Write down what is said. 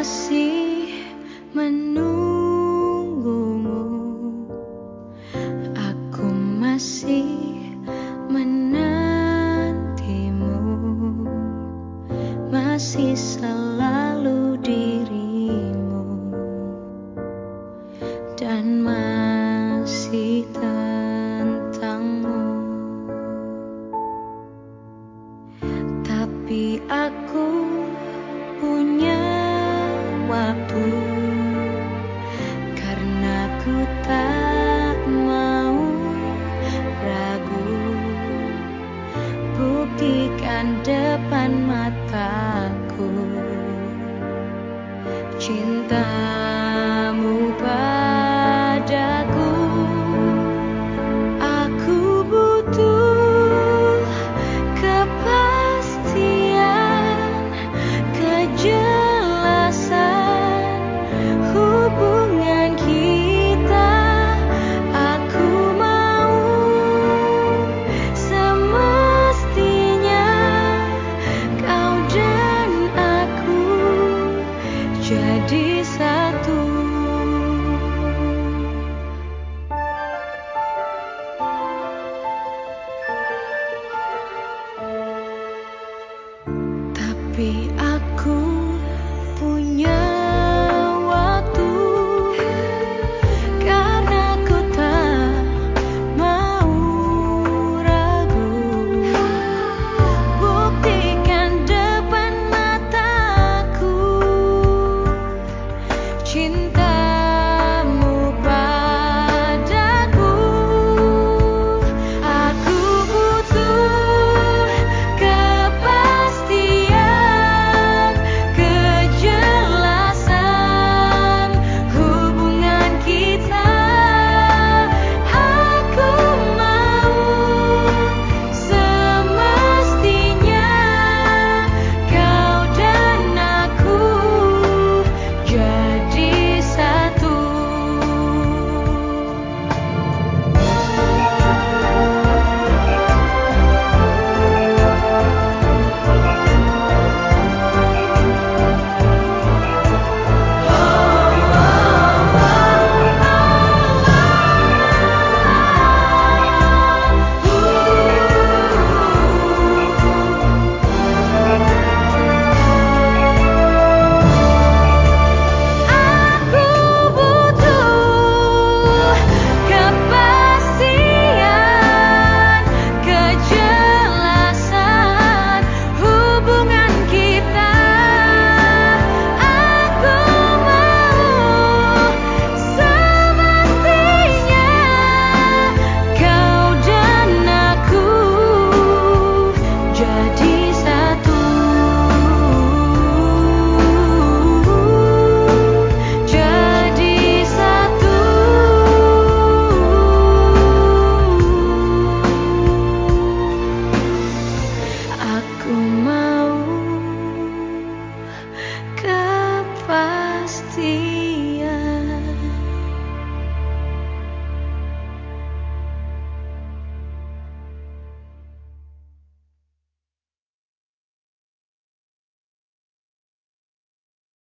masih menunggumu. Aku masih menantimu. Masih selalu dirimu. Dan masih tentangmu. Tapi aku cool.